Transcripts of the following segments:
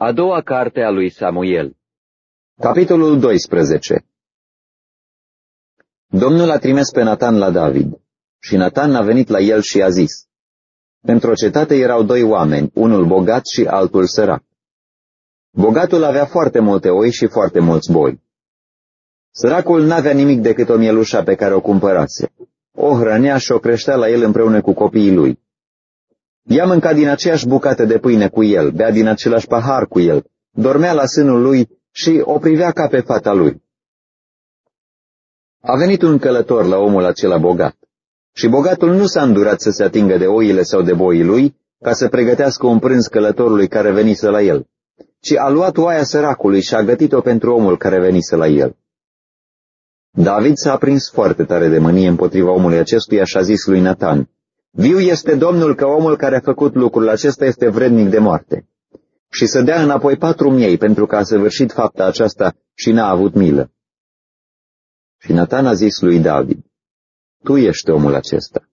A doua carte a lui Samuel Capitolul 12 Domnul a trimis pe Natan la David și Natan a venit la el și a zis, Într-o cetate erau doi oameni, unul bogat și altul sărac. Bogatul avea foarte multe oi și foarte mulți boi. Săracul n-avea nimic decât o mielușa pe care o cumpărase. O hrănea și o creștea la el împreună cu copiii lui. Ea mânca din aceeași bucată de pâine cu el, bea din același pahar cu el, dormea la sânul lui și o privea ca pe fata lui. A venit un călător la omul acela bogat. Și bogatul nu s-a îndurat să se atingă de oile sau de boii lui, ca să pregătească un prânz călătorului care venise la el, ci a luat oaia săracului și a gătit-o pentru omul care venise la el. David s-a aprins foarte tare de mânie împotriva omului acestuia și a zis lui Nathan, Viu este Domnul că omul care a făcut lucrul acesta este vrednic de moarte. Și să dea înapoi patru miei pentru că a săvârșit fapta aceasta și n-a avut milă. Și Nathan a zis lui David, Tu ești omul acesta.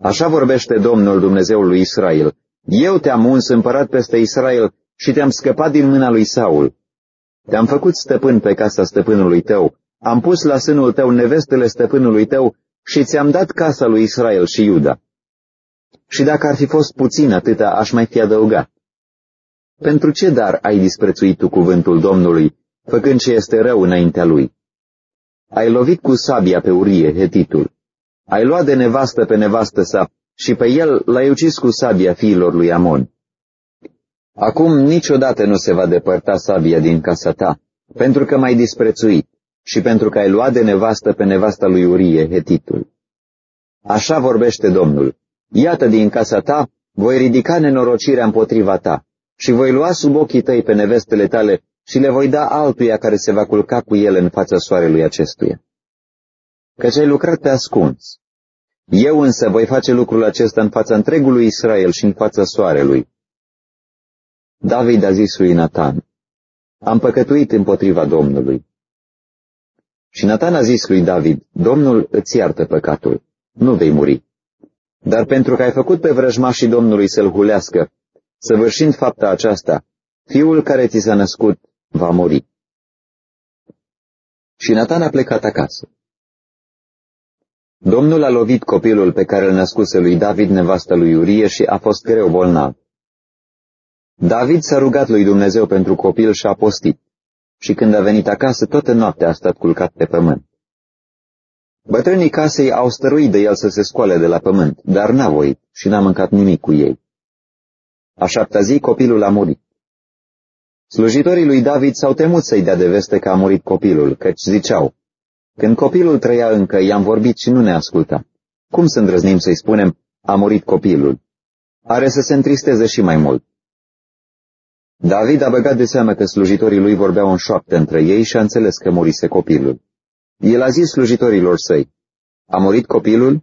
Așa vorbește Domnul Dumnezeul lui Israel. Eu te-am uns împărat peste Israel și te-am scăpat din mâna lui Saul. Te-am făcut stăpân pe casa stăpânului tău, am pus la sânul tău nevestele stăpânului tău și ți-am dat casa lui Israel și Iuda. Și dacă ar fi fost puțin atâta, aș mai fi adăugat. Pentru ce dar ai disprețuit tu cuvântul Domnului, făcând ce este rău înaintea lui? Ai lovit cu sabia pe Urie, hetitul. Ai luat de nevastă pe nevastă sa și pe el l-ai ucis cu sabia fiilor lui Amon. Acum niciodată nu se va depărta sabia din casa ta, pentru că m-ai disprețuit și pentru că ai luat de nevastă pe nevasta lui Urie, hetitul. Așa vorbește Domnul. Iată din casa ta, voi ridica nenorocirea împotriva ta și voi lua sub ochii tăi pe nevestele tale și le voi da altuia care se va culca cu ele în fața soarelui acestuia. Căci ai lucrat pe ascuns. Eu însă voi face lucrul acesta în fața întregului Israel și în fața soarelui. David a zis lui Nathan, am păcătuit împotriva Domnului. Și Nathan a zis lui David, Domnul îți iartă păcatul, nu vei muri. Dar pentru că ai făcut pe vrăjmașii Domnului să-l hulească, săvârșind fapta aceasta, fiul care ți s-a născut va muri. Și Nathan a plecat acasă. Domnul a lovit copilul pe care îl născuse lui David, nevastă lui Urie, și a fost greu bolnav. David s-a rugat lui Dumnezeu pentru copil și a postit și când a venit acasă, toată noaptea a stat culcat pe pământ. Bătrânii casei au stăruit de el să se scoale de la pământ, dar n-a voit și n-a mâncat nimic cu ei. A șaptea zi copilul a murit. Slujitorii lui David s-au temut să-i dea de veste că a murit copilul, căci ziceau, când copilul trăia încă, i-am vorbit și nu ne asculta. Cum să îndrăznim să-i spunem, a murit copilul? Are să se întristeze și mai mult. David a băgat de seamă că slujitorii lui vorbeau în șoaptă între ei și a înțeles că murise copilul. El a zis slujitorilor săi, A murit copilul?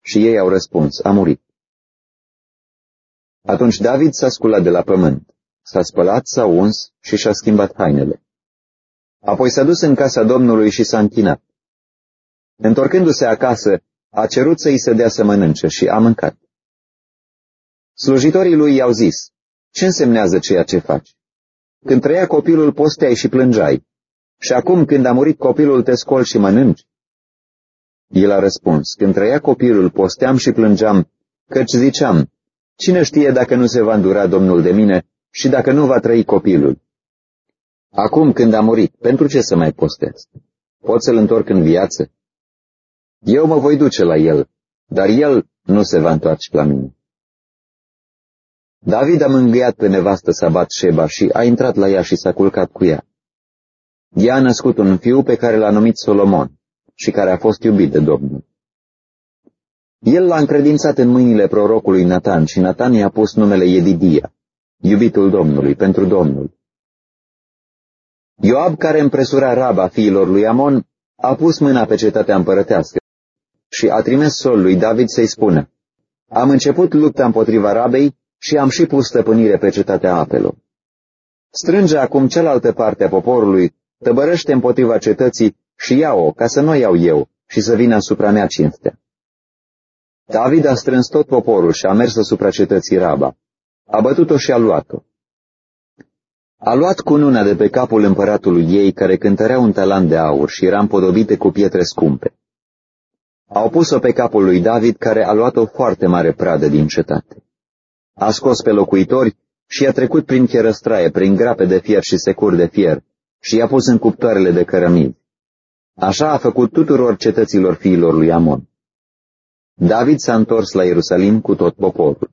Și ei au răspuns, A murit. Atunci David s-a sculat de la pământ, s-a spălat, s-a uns și și-a schimbat hainele. Apoi s-a dus în casa Domnului și s-a închinat. Întorcându-se acasă, a cerut să-i se dea să mănânce și a mâncat. Slujitorii lui i-au zis, ce însemnează ceea ce faci? Când trăia copilul, posteai și plângeai. Și acum, când a murit copilul, te scol și mănânci? El a răspuns, când trăia copilul, posteam și plângeam, căci ziceam, cine știe dacă nu se va îndura Domnul de mine și dacă nu va trăi copilul? Acum, când a murit, pentru ce să mai postez? Pot să-l întorc în viață? Eu mă voi duce la el, dar el nu se va întoarce la mine. David a mângâiat pe nevastă sa Sheba și a intrat la ea și s-a culcat cu ea. Ea a născut un fiu pe care l-a numit Solomon și care a fost iubit de Domnul. El l-a încredințat în mâinile prorocului Natan și Natan i-a pus numele Edidia, iubitul Domnului, pentru Domnul. Ioab, care împresura raba fiilor lui Amon, a pus mâna pe cetatea împărătească și a trimis sol lui David să-i spună, Am început lupta împotriva rabei și am și pus stăpânire pe cetatea apelor. Strânge acum cealaltă parte a poporului, tăbărăște împotriva cetății și ia-o, ca să nu iau eu și să vină asupra mea cinstea. David a strâns tot poporul și a mers asupra cetății Raba. A bătut-o și a luat-o. A luat cununa de pe capul împăratului ei, care cântărea un talan de aur și era împodobite cu pietre scumpe. Au pus-o pe capul lui David, care a luat o foarte mare pradă din cetate. A scos pe locuitori și a trecut prin cherăstraie, prin grape de fier și securi de fier, și i-a pus în cuptoarele de cărămid. Așa a făcut tuturor cetăților fiilor lui Amon. David s-a întors la Ierusalim cu tot poporul.